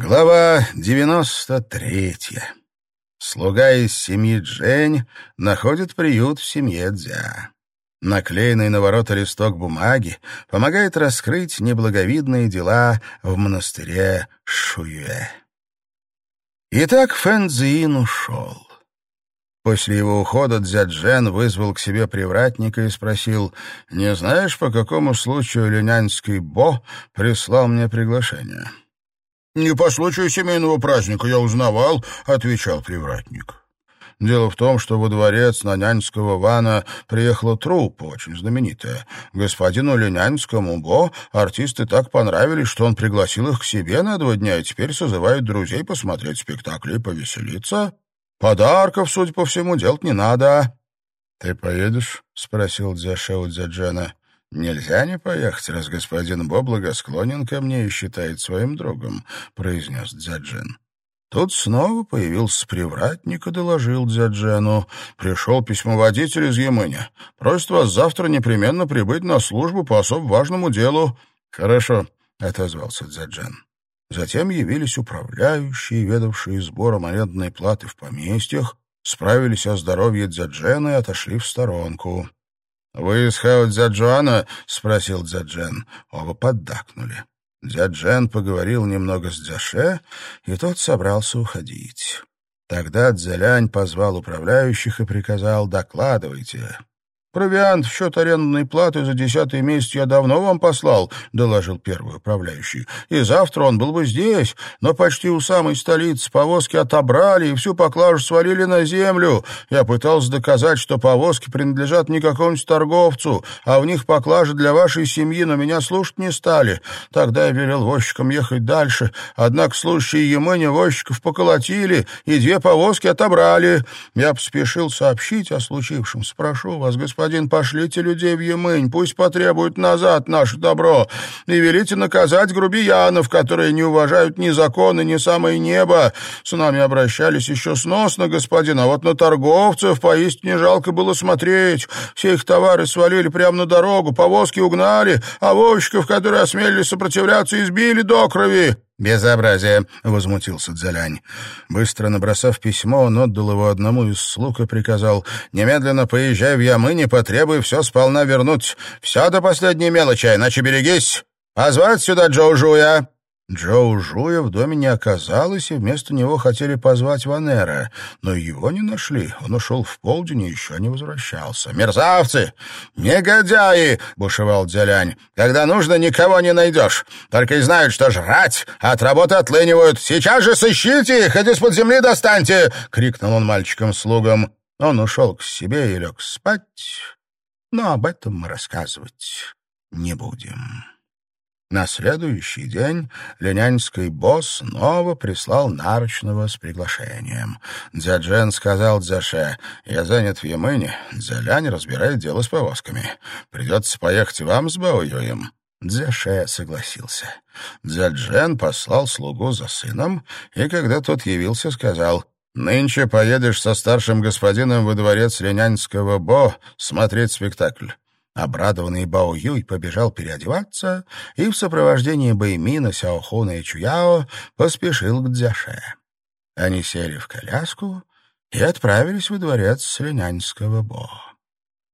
Глава девяносто третья. Слуга из семьи Джень находит приют в семье Дзя. Наклеенный на ворота листок бумаги помогает раскрыть неблаговидные дела в монастыре Шуюэ. Итак, Фэн Цзиин ушел. После его ухода Дзяджен вызвал к себе привратника и спросил, «Не знаешь, по какому случаю линянский Бо прислал мне приглашение?» «Не по случаю семейного праздника я узнавал», — отвечал привратник. Дело в том, что во дворец на Няньского Вана приехала труппа, очень знаменитая. Господину Ленянскому Бо артисты так понравились, что он пригласил их к себе на два дня и теперь созывает друзей посмотреть спектакли и повеселиться. Подарков, судя по всему, делать не надо. — Ты поедешь? — спросил Дзяшеу Дзяджана. «Нельзя не поехать, раз господин Бо благосклонен ко мне и считает своим другом», — произнес Дзяджин. Тут снова появился привратник и доложил Дзяджену. «Пришел письмоводитель из Ямыня. Просит вас завтра непременно прибыть на службу по особо важному делу». «Хорошо», — отозвался Дзяджен. Затем явились управляющие, ведавшие сбором арендной платы в поместьях, справились о здоровье Дзяджена и отошли в сторонку. «Вы из Хао Дзяджуана?» — спросил Дзяджен. Оба поддакнули. Дзяджен поговорил немного с Дзяше, и тот собрался уходить. Тогда Дзялянь позвал управляющих и приказал «докладывайте». «Провиант в счет арендной платы за десятый месяц я давно вам послал», — доложил первый управляющий. «И завтра он был бы здесь, но почти у самой столицы повозки отобрали и всю поклажу свалили на землю. Я пытался доказать, что повозки принадлежат не какому-нибудь торговцу, а в них поклажа для вашей семьи, но меня слушать не стали. Тогда я велел возчикам ехать дальше, однако слушающие Емыня возчиков поколотили и две повозки отобрали. Я поспешил сообщить о случившемся. Прошу вас, господин господин, пошлите людей в Емынь, пусть потребуют назад наше добро, и велите наказать грубиянов, которые не уважают ни законы, ни самое небо. С нами обращались еще сносно, господин, а вот на торговцев поистине жалко было смотреть. Все их товары свалили прямо на дорогу, повозки угнали, а возчиков, которые осмелились сопротивляться, избили до крови. «Безобразие!» — возмутился Дзялянь. Быстро набросав письмо, он отдал его одному из слуг и приказал «Немедленно поезжай в Ямынь и потребуй все сполна вернуть. Все до последней мелочи, иначе берегись. Позвать сюда Джоу Жуя!» Джоу Жуя в доме не оказалось, и вместо него хотели позвать Ванера, но его не нашли. Он ушел в полдень и еще не возвращался. «Мерзавцы! Негодяи!» — бушевал Дзялянь. «Когда нужно, никого не найдешь. Только и знают, что жрать, а от работы отлынивают. Сейчас же сыщите их, хоть из-под земли достаньте!» — крикнул он мальчикам-слугам. Он ушел к себе и лег спать, но об этом мы рассказывать не будем. На следующий день ленянский босс снова прислал нарочного с приглашением. Дзяджен сказал Дзяше, «Я занят в Ямыне, Дзялянь разбирает дело с повозками. Придется поехать вам с Баоюем». Дзяше согласился. Дзяджен послал слугу за сыном, и когда тот явился, сказал, «Нынче поедешь со старшим господином во дворец Ленянского Бо смотреть спектакль. Обрадованный Бао Юй побежал переодеваться и в сопровождении Бэймина, Сяохуна и Чуяо поспешил к Дзяше. Они сели в коляску и отправились во дворец Слинянского Бо.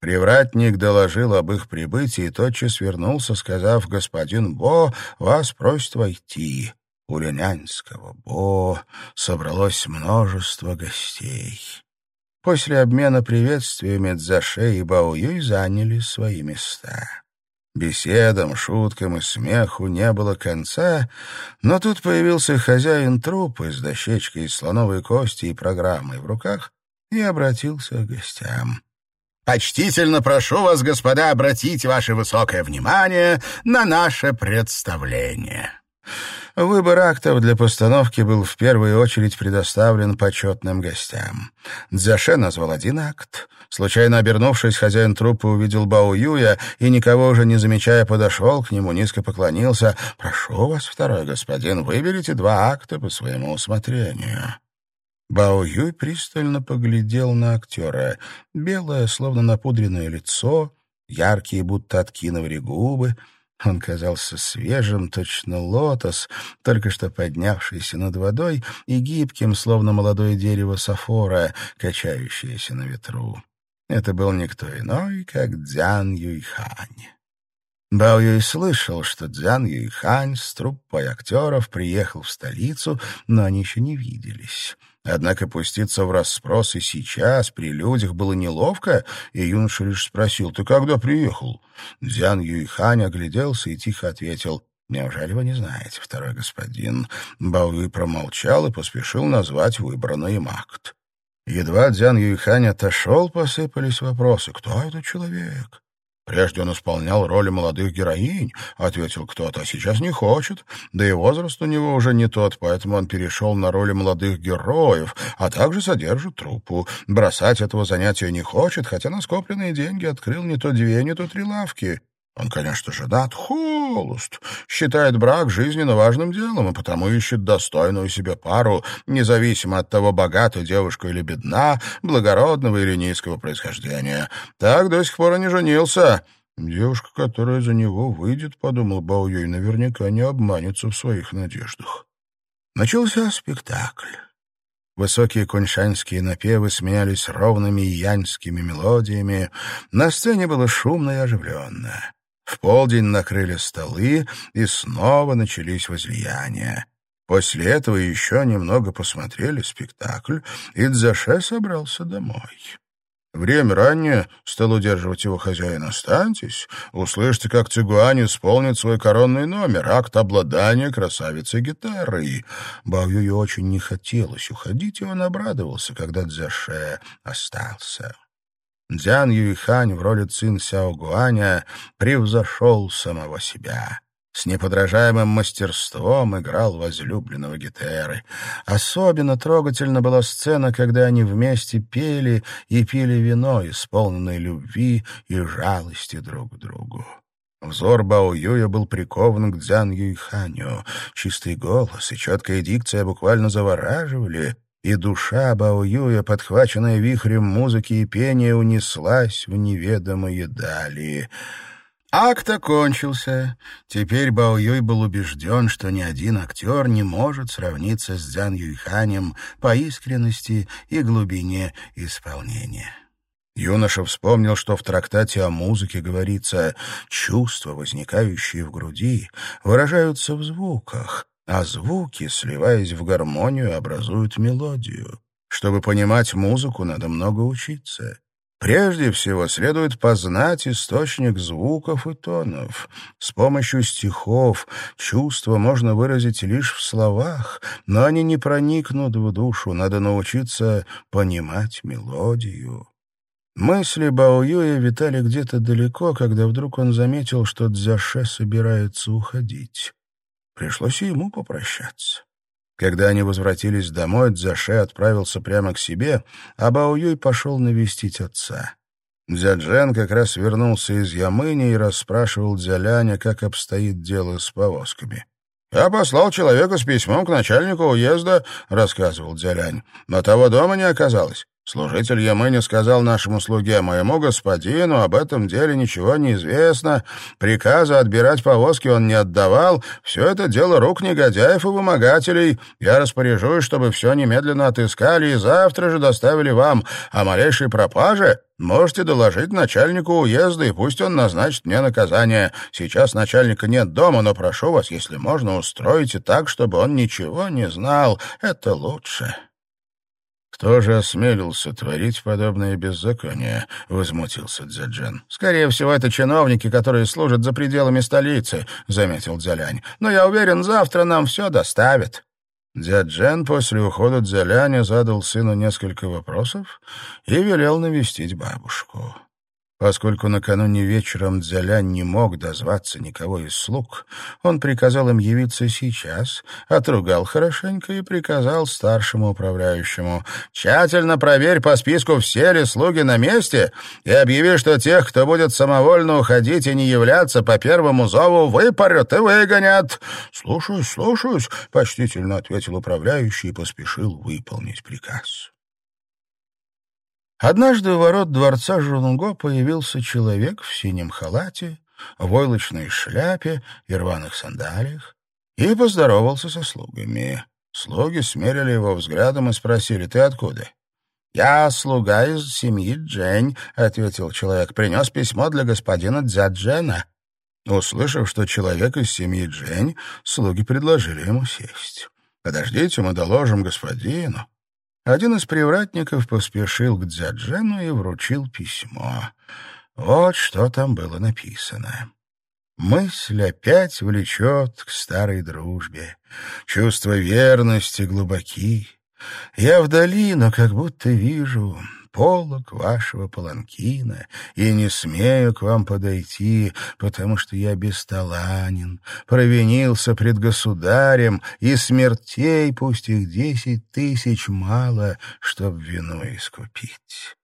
Привратник доложил об их прибытии и тотчас вернулся, сказав, «Господин Бо вас просит войти». У Линянского Бо собралось множество гостей. После обмена приветствиями Дзаше и Баоюй заняли свои места. Беседам, шуткам и смеху не было конца, но тут появился хозяин трупа с дощечкой из слоновой кости и программой в руках и обратился к гостям. «Почтительно прошу вас, господа, обратить ваше высокое внимание на наше представление». Выбор актов для постановки был в первую очередь предоставлен почетным гостям. Дзяше назвал один акт. Случайно обернувшись, хозяин труппы увидел Бао Юя и, никого уже не замечая, подошел к нему, низко поклонился. «Прошу вас, второй господин, выберите два акта по своему усмотрению». Бао Юй пристально поглядел на актера. Белое, словно напудренное лицо, яркие, будто откинули губы — Он казался свежим, точно лотос, только что поднявшийся над водой и гибким, словно молодое дерево сафора, качающееся на ветру. Это был никто иной, как Дзян Юйхань. Бао Юй слышал, что Дзян Юйхань с труппой актеров приехал в столицу, но они еще не виделись. Однако пуститься в расспросы сейчас при людях было неловко, и юноша лишь спросил, «Ты когда приехал?» Дзян Юйхань огляделся и тихо ответил, «Неужели вы не знаете, второй господин?» Бауи промолчал и поспешил назвать выбранный им акт. Едва Дзян Юйхань отошел, посыпались вопросы. «Кто этот человек? «Прежде он исполнял роли молодых героинь», — ответил кто-то, — «а сейчас не хочет. Да и возраст у него уже не тот, поэтому он перешел на роли молодых героев, а также содержит труппу. Бросать этого занятия не хочет, хотя на скопленные деньги открыл не то две, не то три лавки. Он, конечно, женат, холост, считает брак жизненно важным делом и потому ищет достойную себе пару, независимо от того, богата девушка или бедна, благородного или низкого происхождения. Так до сих пор и не женился. Девушка, которая за него выйдет, подумал Баоюй, наверняка не обманется в своих надеждах. Начался спектакль. Высокие куншанские напевы сменялись ровными яньскими мелодиями. На сцене было шумно и оживленно. В полдень накрыли столы, и снова начались возлияния. После этого еще немного посмотрели спектакль, и Дзаше собрался домой. Время раннее, стал удерживать его хозяин. Останьтесь, услышьте, как Цигуань исполнит свой коронный номер, акт обладания красавицей гитарой. Баоюю очень не хотелось уходить, и он обрадовался, когда Дзяше остался. Дзян Юйхань в роли Цин Сяо Гуаня превзошел самого себя. С неподражаемым мастерством играл возлюбленного Гетеры. Особенно трогательна была сцена, когда они вместе пели и пили вино, исполненное любви и жалости друг к другу. Взор Бао Юя был прикован к Дзян Юйханю. Чистый голос и четкая дикция буквально завораживали, и душа Бао-Юя, подхваченная вихрем музыки и пения, унеслась в неведомые дали. Акт окончился. Теперь Бао Юй был убежден, что ни один актер не может сравниться с Дзян Юйханем по искренности и глубине исполнения. Юноша вспомнил, что в трактате о музыке говорится «чувства, возникающие в груди, выражаются в звуках, а звуки, сливаясь в гармонию, образуют мелодию. Чтобы понимать музыку, надо много учиться. Прежде всего следует познать источник звуков и тонов. С помощью стихов чувства можно выразить лишь в словах, но они не проникнут в душу, надо научиться понимать мелодию. Мысли Баоюя витали где-то далеко, когда вдруг он заметил, что Дзяше собирается уходить. Пришлось и ему попрощаться. Когда они возвратились домой, Дзяше отправился прямо к себе, а Бао Юй пошел навестить отца. Дзяджен как раз вернулся из Ямыни и расспрашивал Дзяляня, как обстоит дело с повозками. «Я послал человека с письмом к начальнику уезда», — рассказывал Дзялянь, «но того дома не оказалось. Служитель Ямыни сказал нашему слуге, моему господину, об этом деле ничего не известно, приказа отбирать повозки он не отдавал, все это дело рук негодяев и вымогателей. Я распоряжусь, чтобы все немедленно отыскали и завтра же доставили вам, а малейшей пропаже можете доложить начальнику уезда, и пусть он назначит мне наказание. Сейчас начальника нет дома, но прошу вас, если можно, устройте так, чтобы он ничего не знал. Это лучше». «Кто же осмелился творить подобное беззаконие?» — возмутился Дзяджан. «Скорее всего, это чиновники, которые служат за пределами столицы», — заметил Дзялянь. «Но я уверен, завтра нам все доставят». Дзяджен после ухода Дзяляня задал сыну несколько вопросов и велел навестить бабушку. Поскольку накануне вечером Дзялянь не мог дозваться никого из слуг, он приказал им явиться сейчас, отругал хорошенько и приказал старшему управляющему «Тщательно проверь по списку, все ли слуги на месте, и объяви, что тех, кто будет самовольно уходить и не являться по первому зову, выпарют и выгонят». «Слушаюсь, слушаюсь», — почтительно ответил управляющий и поспешил выполнить приказ. Однажды у ворот дворца Жунго появился человек в синем халате в войлочной шляпе и рваных сандалиях, и поздоровался со слугами. Слуги смерили его взглядом и спросили, «Ты откуда?» «Я слуга из семьи Джень», — ответил человек, — «принес письмо для господина Дзяджена». Услышав, что человек из семьи Джень, слуги предложили ему сесть. «Подождите, мы доложим господину». Один из привратников поспешил к Дзяджену и вручил письмо. Вот что там было написано. Мысль опять влечет к старой дружбе. Чувства верности глубоки. Я вдали, но как будто вижу полок вашего паланкина и не смею к вам подойти, потому что я бесталанен, провинился пред государем, и смертей, пусть их десять тысяч, мало, чтоб вину искупить.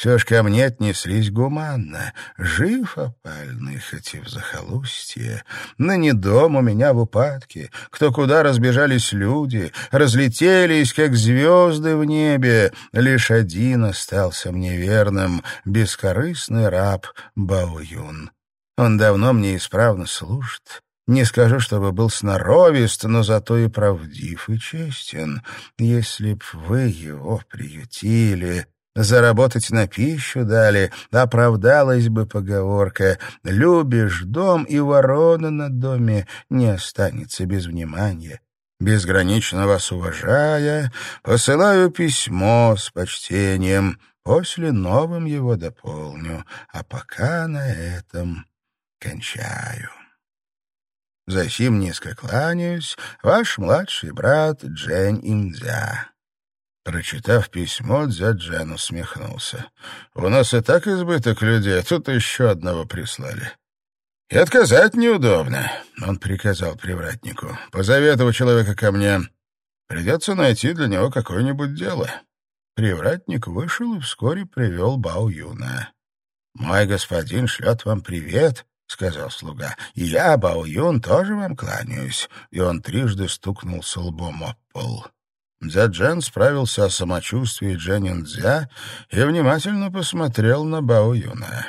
Все ж ко мне отнеслись гуманно. Жив опальный, хоть и в захолустье. На не дом у меня в упадке. Кто куда разбежались люди, разлетелись, как звезды в небе. Лишь один остался мне верным, бескорыстный раб Баоюн. Он давно мне исправно служит. Не скажу, чтобы был сноровист, но зато и правдив и честен. Если б вы его приютили, Заработать на пищу дали, оправдалась бы поговорка «любишь дом, и ворона на доме не останется без внимания». Безгранично вас уважая, посылаю письмо с почтением, после новым его дополню, а пока на этом кончаю. Засим низко кланяюсь, ваш младший брат Джень Индзя. Прочитав письмо, дядь Джен усмехнулся. «У нас и так избыток людей, а тут еще одного прислали». «И отказать неудобно», — он приказал привратнику. «Позови этого человека ко мне. Придется найти для него какое-нибудь дело». Привратник вышел и вскоре привел Бао Юна. «Мой господин шлет вам привет», — сказал слуга. «И я, Бао Юн, тоже вам кланяюсь». И он трижды стукнулся лбом об пол. Дзяджен справился о самочувствии Дженин-Дзя и внимательно посмотрел на Бао Юна.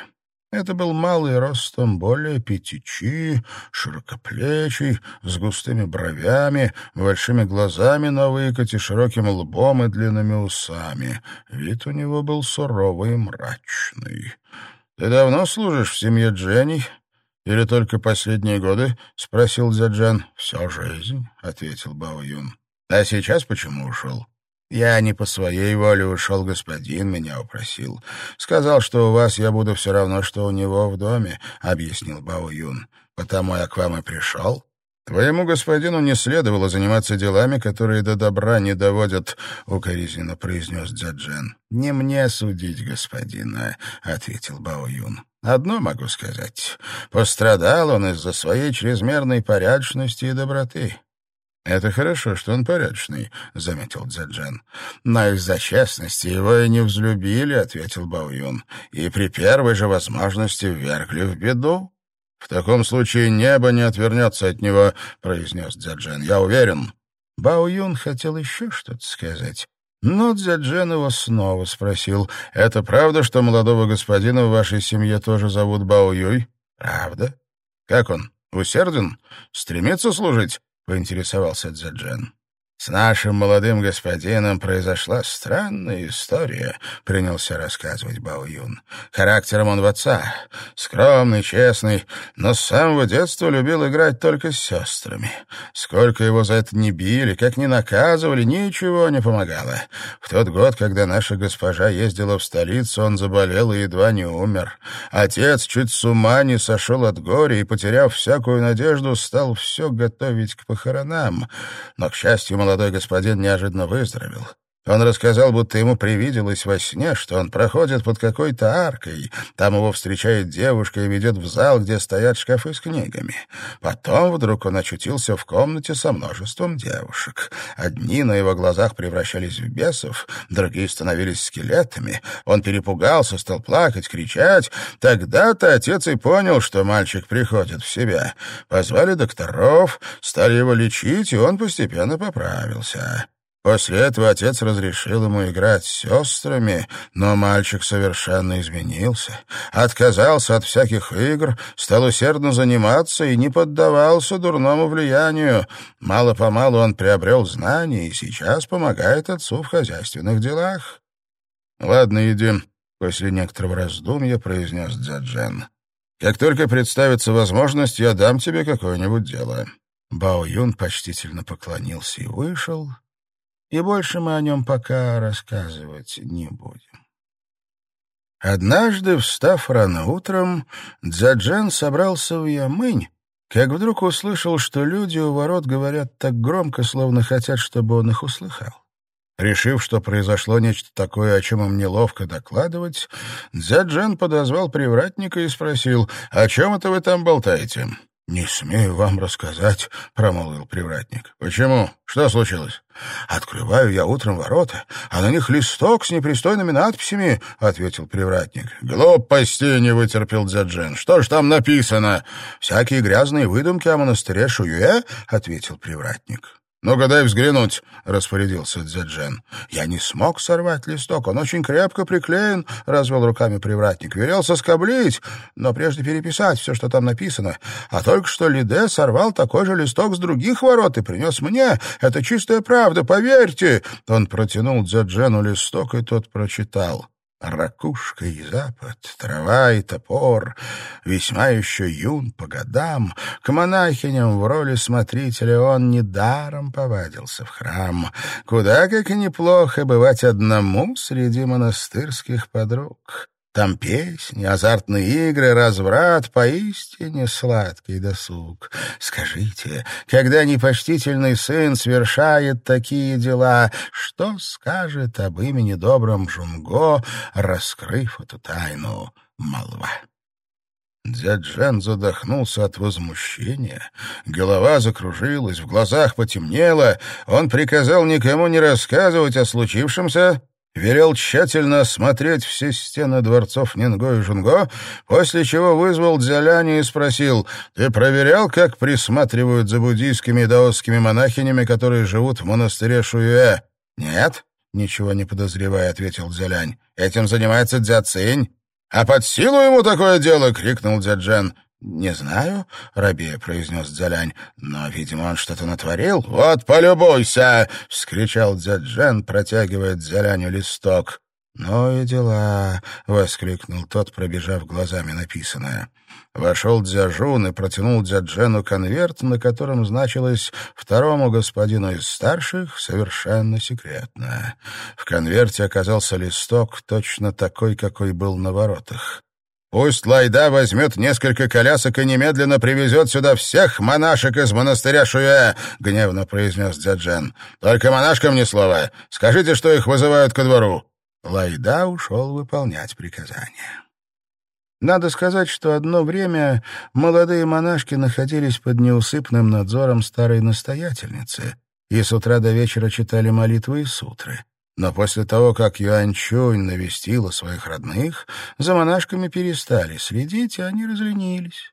Это был малый ростом более пятичи, широкоплечий, с густыми бровями, большими глазами на выкате, широким лбом и длинными усами. Вид у него был суровый и мрачный. — Ты давно служишь в семье Дженни? Или только последние годы? — спросил Дзяджен. — Всю жизнь, — ответил Бао Юн. А сейчас почему ушел? Я не по своей воле ушел, господин меня упросил. Сказал, что у вас я буду все равно, что у него в доме, — объяснил Бао Юн. Потому я к вам и пришел. Твоему господину не следовало заниматься делами, которые до добра не доводят, — укоризненно произнес Дзяджен. — Не мне судить господина, — ответил Бао Юн. Одно могу сказать. Пострадал он из-за своей чрезмерной порядочности и доброты. «Это хорошо, что он порядочный», — заметил Дзяджен. «Но из-за честности его и не взлюбили», — ответил Баоюн, «и при первой же возможности ввергли в беду». «В таком случае небо не отвернется от него», — произнес Дзяджен. «Я уверен». Бао Юн хотел еще что-то сказать, но Дзяджен его снова спросил, «Это правда, что молодого господина в вашей семье тоже зовут Бао Юй?» «Правда». «Как он? Усерден? Стремится служить?» — поинтересовался Дзяджен. «С нашим молодым господином произошла странная история», — принялся рассказывать Бао Юн. «Характером он в отца. Скромный, честный, но с самого детства любил играть только с сестрами. Сколько его за это не били, как ни наказывали, ничего не помогало. В тот год, когда наша госпожа ездила в столицу, он заболел и едва не умер. Отец чуть с ума не сошел от горя и, потеряв всякую надежду, стал все готовить к похоронам. Но, к счастью, молодой господин неожиданно выздоровел. Он рассказал, будто ему привиделось во сне, что он проходит под какой-то аркой. Там его встречает девушка и ведет в зал, где стоят шкафы с книгами. Потом вдруг он очутился в комнате со множеством девушек. Одни на его глазах превращались в бесов, другие становились скелетами. Он перепугался, стал плакать, кричать. Тогда-то отец и понял, что мальчик приходит в себя. Позвали докторов, стали его лечить, и он постепенно поправился. После этого отец разрешил ему играть с сестрами, но мальчик совершенно изменился, отказался от всяких игр, стал усердно заниматься и не поддавался дурному влиянию. Мало-помалу он приобрел знания и сейчас помогает отцу в хозяйственных делах. «Ладно, иди», — после некоторого раздумья произнес Дзяджен. «Как только представится возможность, я дам тебе какое-нибудь дело». Бао Юн почтительно поклонился и вышел, и больше мы о нем пока рассказывать не будем. Однажды, встав рано утром, Дзяджен собрался в Ямынь, как вдруг услышал, что люди у ворот говорят так громко, словно хотят, чтобы он их услыхал. Решив, что произошло нечто такое, о чем им неловко докладывать, Дзяджен подозвал привратника и спросил, «О чем это вы там болтаете?» «Не смею вам рассказать», — промолвил привратник. «Почему? Что случилось?» «Открываю я утром ворота, а на них листок с непристойными надписями», — ответил привратник. «Глупости не вытерпел Дзяджен. Что ж там написано?» «Всякие грязные выдумки о монастыре Шуюэ», — ответил привратник. «Ну-ка дай взглянуть», — распорядился Дзяджен. «Я не смог сорвать листок, он очень крепко приклеен», — развел руками привратник. «Велел соскоблить, но прежде переписать все, что там написано. А только что Лиде сорвал такой же листок с других ворот и принес мне. Это чистая правда, поверьте». Он протянул Дзяджену листок, и тот прочитал. Ракушка и запад, трава и топор, весьма еще юн по годам, к монахиням в роли смотрителя он недаром повадился в храм. Куда как и неплохо бывать одному среди монастырских подруг. Там песни, азартные игры, разврат, поистине сладкий досуг. Скажите, когда непочтительный сын совершает такие дела, что скажет об имени добром Жунго, раскрыв эту тайну молва? Дзяджан задохнулся от возмущения. Голова закружилась, в глазах потемнело. Он приказал никому не рассказывать о случившемся велел тщательно осмотреть все стены дворцов Нинго и Жунго, после чего вызвал Дзяляни и спросил, «Ты проверял, как присматривают за буддийскими и даосскими монахинями, которые живут в монастыре Шуюэ?» «Нет», — ничего не подозревая, ответил Дзялянь. «Этим занимается Дзяцинь». «А под силу ему такое дело!» — крикнул Дзяджен. «Не знаю», — рабея произнес Дзялянь, — «но, видимо, он что-то натворил». «Вот полюбуйся!» — вскричал Дзяджен, протягивая Дзяляню листок. «Ну и дела!» — воскликнул тот, пробежав глазами написанное. Вошел Дзяжун и протянул Дзяджену конверт, на котором значилось «Второму господину из старших совершенно секретно». В конверте оказался листок, точно такой, какой был на воротах. Пусть Лайда возьмет несколько колясок и немедленно привезет сюда всех монашек из монастыря Шуэ, — гневно произнес Дзяджен. — Только монашкам ни слова. Скажите, что их вызывают ко двору. Лайда ушел выполнять приказания. Надо сказать, что одно время молодые монашки находились под неусыпным надзором старой настоятельницы и с утра до вечера читали молитвы и сутры. Но после того, как Юаньчунь навестила своих родных, за монашками перестали следить, и они разленились.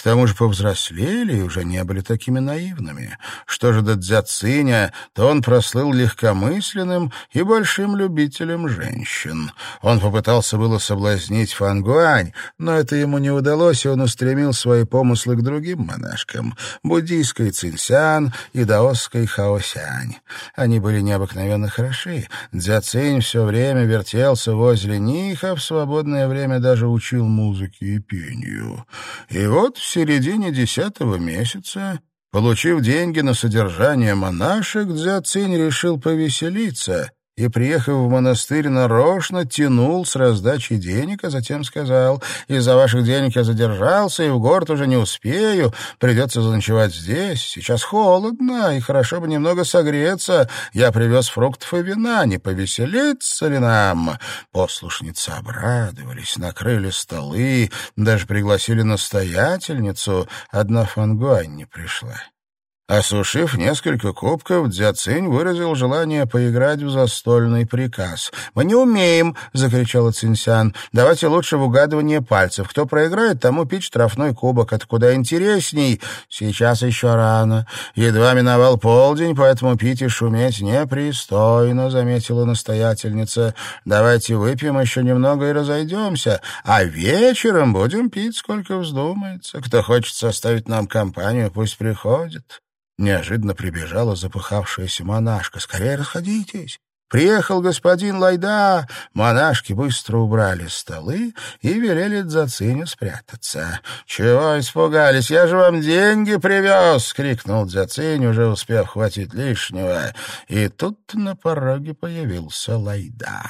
К тому же повзрослели и уже не были такими наивными. Что же до Дзяциня, то он прослыл легкомысленным и большим любителем женщин. Он попытался было соблазнить Фангуань, но это ему не удалось, и он устремил свои помыслы к другим монашкам — буддийской Цинсян и даосской Хаосянь. Они были необыкновенно хороши. Дзяцинь все время вертелся возле них, а в свободное время даже учил музыке и пению. И вот середине десятого месяца, получив деньги на содержание монашек, Дзяцинь решил повеселиться и, приехав в монастырь, нарочно тянул с раздачи денег, а затем сказал, «Из-за ваших денег я задержался, и в город уже не успею, придется заночевать здесь, сейчас холодно, и хорошо бы немного согреться, я привез фруктов и вина, не повеселиться ли нам?» Послушницы обрадовались, накрыли столы, даже пригласили настоятельницу, одна Фангуань не пришла. Осушив несколько кубков, Дзяцинь выразил желание поиграть в застольный приказ. «Мы не умеем!» — закричала Цинсян. «Давайте лучше в угадывание пальцев. Кто проиграет, тому пить штрафной кубок. Это куда интересней. Сейчас еще рано. Едва миновал полдень, поэтому пить и шуметь непристойно», — заметила настоятельница. «Давайте выпьем еще немного и разойдемся. А вечером будем пить, сколько вздумается. Кто хочет составить нам компанию, пусть приходит». Неожиданно прибежала запыхавшаяся монашка. «Скорее расходитесь! Приехал господин Лайда. Монашки быстро убрали столы и велели Дзациню спрятаться. «Чего испугались? Я же вам деньги привез!» — крикнул Дзацинь, уже успев хватить лишнего. И тут на пороге появился Лайда.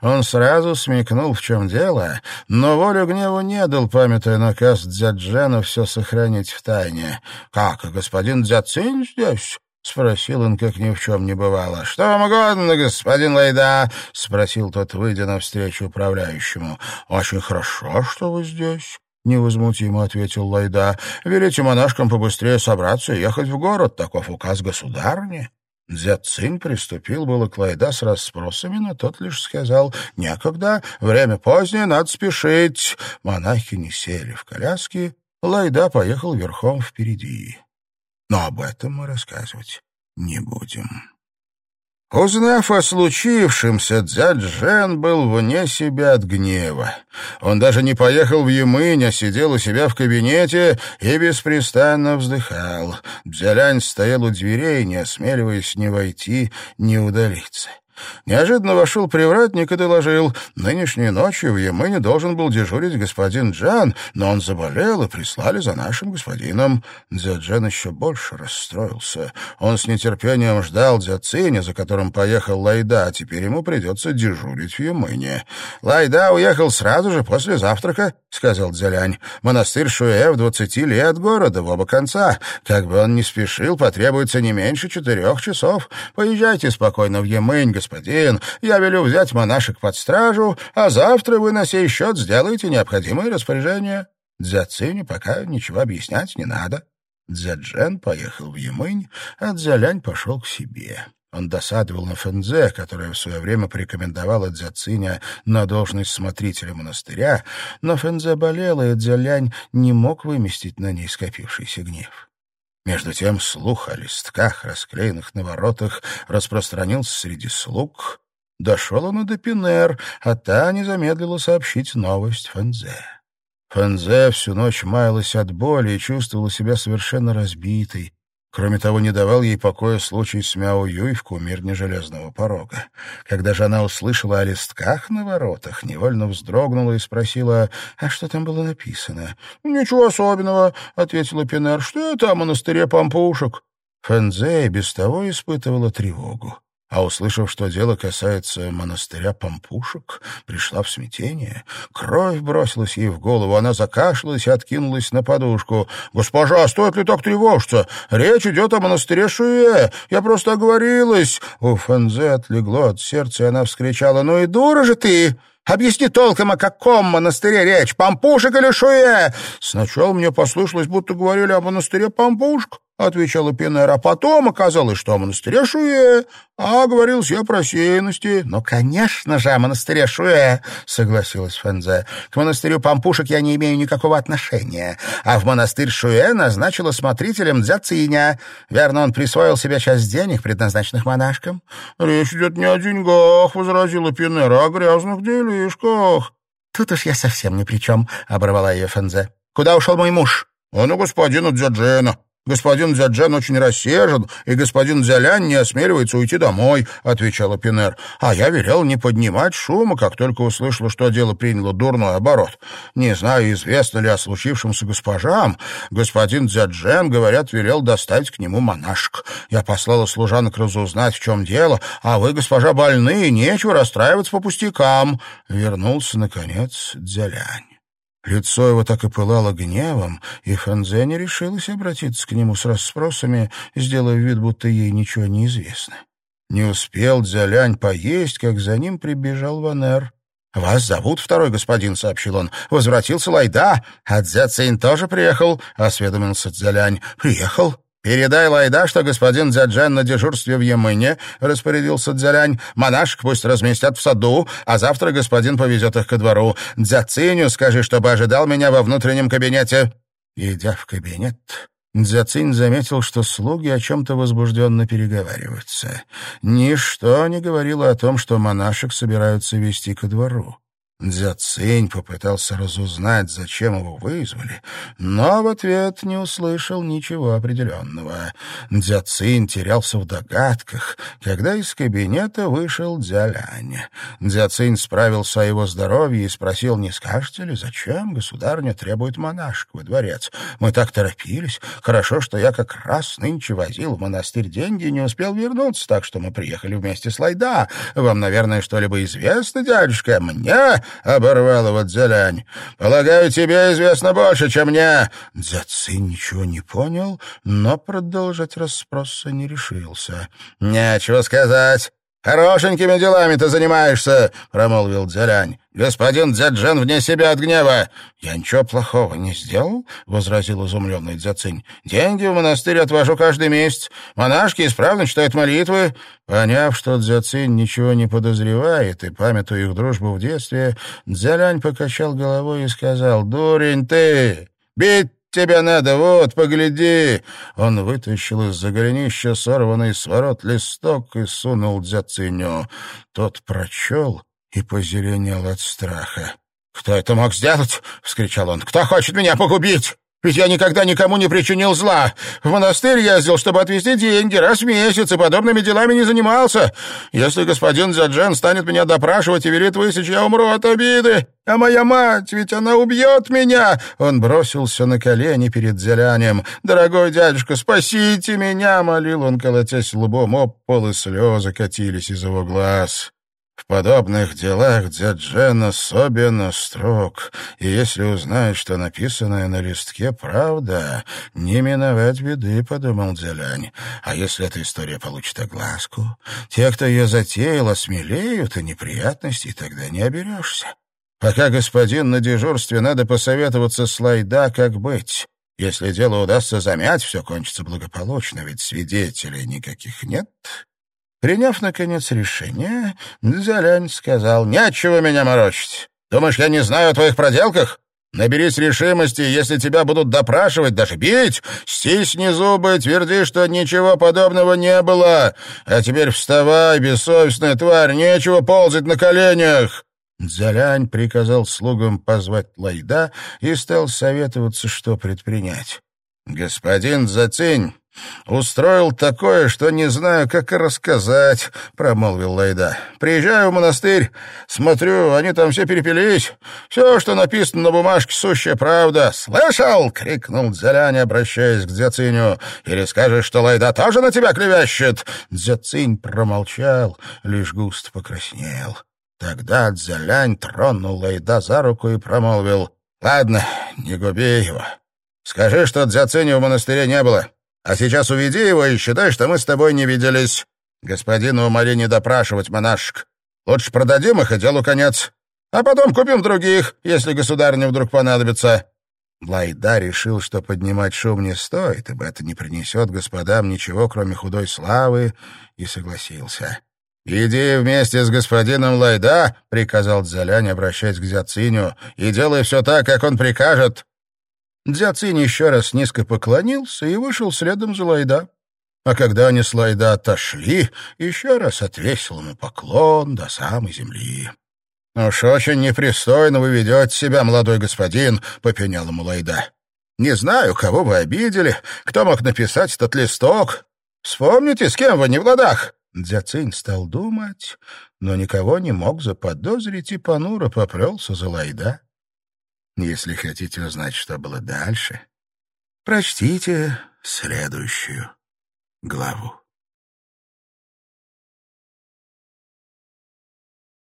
Он сразу смекнул, в чем дело, но волю гневу не дал, памятуя наказ Дзяджена все сохранить в тайне. «Как, господин Дзяцинь здесь?» — спросил он, как ни в чем не бывало. — Что вам угодно, господин Лайда? — спросил тот, выйдя навстречу управляющему. — Очень хорошо, что вы здесь. — невозмутимо ответил Лайда. — Велите монашкам побыстрее собраться и ехать в город. Таков указ государни. Дзяцинь приступил было к Лайда с расспросами, но тот лишь сказал «Некогда, время позднее, надо спешить». Монахи не сели в коляски, Лайда поехал верхом впереди. Но об этом мы рассказывать не будем. Узнав о случившемся, Дзяджен был вне себя от гнева. Он даже не поехал в Ямынь, а сидел у себя в кабинете и беспрестанно вздыхал. Дзялянь стоял у дверей, не осмеливаясь ни войти, ни удалиться. Неожиданно вошел привратник и доложил. Нынешней ночью в Ямыне должен был дежурить господин Джан, но он заболел и прислали за нашим господином. Дзяджан еще больше расстроился. Он с нетерпением ждал Дзяциня, за которым поехал Лайда, а теперь ему придется дежурить в Ямыне. «Лайда уехал сразу же после завтрака», — сказал Дзялянь. «Монастырь Шуэ в двадцати лет от города, в оба конца. Как бы он ни спешил, потребуется не меньше четырех часов. Поезжайте спокойно в Ямынь, я велю взять монашек под стражу, а завтра вы на сей счет сделаете необходимые распоряжения. Дзяциню пока ничего объяснять не надо. Дзяджен поехал в Ямынь, а Дзялянь пошел к себе. Он досадовал на Фэнзе, которая в свое время порекомендовала Дзяциня на должность смотрителя монастыря, но Фэнзе болела, и Дзялянь не мог выместить на ней скопившийся гнев. Между тем слух о листках, расклеенных на воротах, распространился среди слуг. Дошел он и до Пинер, а та не замедлила сообщить новость Фэнзе. Фэнзе всю ночь маялась от боли и чувствовала себя совершенно разбитой. Кроме того, не давал ей покоя случай с Мяо Юй в кумирне железного порога. Когда же она услышала о листках на воротах, невольно вздрогнула и спросила, а что там было написано? «Ничего особенного», — ответила Пинер, — «что это о монастыре пампушек?» Фэнзе без того испытывала тревогу а, услышав, что дело касается монастыря Пампушек, пришла в смятение. Кровь бросилась ей в голову, она закашлялась и откинулась на подушку. «Госпожа, стоит ли так тревожиться? Речь идет о монастыре Шуе. Я просто оговорилась!» У Фэнзе отлегло от сердца, и она вскричала. «Ну и дура же ты!» Объясни толком, о каком монастыре речь, Пампушек или Шуе?» Сначала мне послышалось, будто говорили о монастыре Пампушек, — отвечала Пинер, — а потом оказалось, что о монастыре Шуе, а говорил я про рассеянности. — Ну, конечно же, о монастыре Шуэ, — согласилась Фэнзе. — К монастырю Пампушек я не имею никакого отношения, а в монастырь Шуэ назначила смотрителем Дзяциня. Верно, он присвоил себе часть денег, предназначенных монашкам. — Речь идет не о деньгах, — возразила Пинер, — а о грязных делишках. — Тут уж я совсем ни при чем, — оборвала ее Фэнзе. — Куда ушел мой муж? — Он у господина Дзяджена. «Господин Дзяджан очень рассержен, и господин Дзялянь не осмеливается уйти домой», — отвечала Пинер. «А я велел не поднимать шума, как только услышала, что дело приняло дурной оборот. Не знаю, известно ли о случившемся госпожам. Господин Дзяджен, говорят, велел доставить к нему монашек. Я послала служанок разузнать, в чем дело, а вы, госпожа, больны, нечего расстраиваться по пустякам». Вернулся, наконец, Дзялянь. Лицо его так и пылало гневом, и Франзе не решилась обратиться к нему с расспросами, сделав вид, будто ей ничего не известно. Не успел Дзялянь поесть, как за ним прибежал Ванер. «Вас зовут второй господин», — сообщил он. «Возвратился Лайда, а Дзяцин тоже приехал», — осведомился Дзялянь. «Приехал. «Передай Лайда, что господин Дзяджен на дежурстве в Ямыне», — распорядился Дзялянь. «Монашек пусть разместят в саду, а завтра господин повезет их ко двору. Дзяциню скажи, чтобы ожидал меня во внутреннем кабинете». Идя в кабинет, Дзяцинь заметил, что слуги о чем-то возбужденно переговариваются. Ничто не говорило о том, что монашек собираются вести ко двору. Дзяцинь попытался разузнать, зачем его вызвали, но в ответ не услышал ничего определенного. Дзяцинь терялся в догадках, когда из кабинета вышел Дзялянь. Дзяцинь справился о его здоровье и спросил, не скажете ли, зачем государня требует монашек во дворец? Мы так торопились. Хорошо, что я как раз нынче возил в монастырь деньги и не успел вернуться, так что мы приехали вместе с Лайда. Вам, наверное, что-либо известно, дядюшка? Мне — оборвал его Дзялянь. «Полагаю, тебе известно больше, чем мне». Дзяцин ничего не понял, но продолжать расспросы не решился. «Нечего сказать. «Хорошенькими делами ты занимаешься», — промолвил Дзялянь. «Господин Дзяджен вне себя от гнева». «Я ничего плохого не сделал», — возразил изумленный Дзяцинь. «Деньги в монастырь отвожу каждый месяц. Монашки исправно читают молитвы». Поняв, что Дзяцинь ничего не подозревает и памятуя их дружбу в детстве, Дзялянь покачал головой и сказал, «Дурень ты! Бить тебе надо, вот, погляди!» Он вытащил из-за голенища сорванный с ворот листок и сунул Дзяциню. Тот прочел и позеленел от страха. «Кто это мог сделать?» — вскричал он. «Кто хочет меня погубить?» Ведь я никогда никому не причинил зла. В монастырь ездил, чтобы отвезти деньги раз в месяц, и подобными делами не занимался. Если господин Дзяджен станет меня допрашивать и велит высечь, я умру от обиды. А моя мать, ведь она убьет меня!» Он бросился на колени перед зелянем. «Дорогой дядюшка, спасите меня!» — молил он, колотясь лбом об пол, и слезы катились из его глаз. В подобных делах Дзяджен особенно строг, и если узнает, что написанное на листке правда, не миновать беды, — подумал Дзялянь. А если эта история получит огласку, те, кто ее затеял, осмелеют, и неприятностей тогда не оберешься. Пока господин на дежурстве, надо посоветоваться с Лайда, как быть. Если дело удастся замять, все кончится благополучно, ведь свидетелей никаких нет, Приняв, наконец, решение, Дзялянь сказал, «Нечего меня морочить. Думаешь, я не знаю о твоих проделках? Наберись решимости, если тебя будут допрашивать, даже бить, стисни зубы, тверди, что ничего подобного не было. А теперь вставай, бессовестная тварь, нечего ползать на коленях». Дзялянь приказал слугам позвать Лайда и стал советоваться, что предпринять. «Господин Зацинь, «Устроил такое, что не знаю, как и рассказать», — промолвил Лайда. «Приезжаю в монастырь, смотрю, они там все перепились. Все, что написано на бумажке, сущая правда». «Слышал?» — крикнул Дзялянь, обращаясь к Дзяциню. «Или скажешь, что Лайда тоже на тебя клевещет?» Дзяцинь промолчал, лишь густо покраснел. Тогда Дзялянь тронул Лайда за руку и промолвил. «Ладно, не губи его. Скажи, что Дзяциня в монастыре не было». А сейчас уведи его и считай, что мы с тобой не виделись. Господину умоли не допрашивать монашек. Лучше продадим их, и делу конец. А потом купим других, если государыне вдруг понадобится». Лайда решил, что поднимать шум не стоит, ибо это не принесет господам ничего, кроме худой славы, и согласился. «Иди вместе с господином Лайда», — приказал Дзялянь, обращаясь к Зяциню, «и делай все так, как он прикажет. Дзяцинь еще раз низко поклонился и вышел следом за Лайда. А когда они с Лайда отошли, еще раз отвесил ему поклон до самой земли. «Уж очень непристойно вы ведете себя, молодой господин», — попенял ему Лайда. «Не знаю, кого вы обидели, кто мог написать этот листок. Вспомните, с кем вы не в ладах». Дзяцинь стал думать, но никого не мог заподозрить и понуро попрелся за Лайда. Если хотите узнать, что было дальше, прочтите следующую главу.